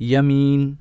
يمين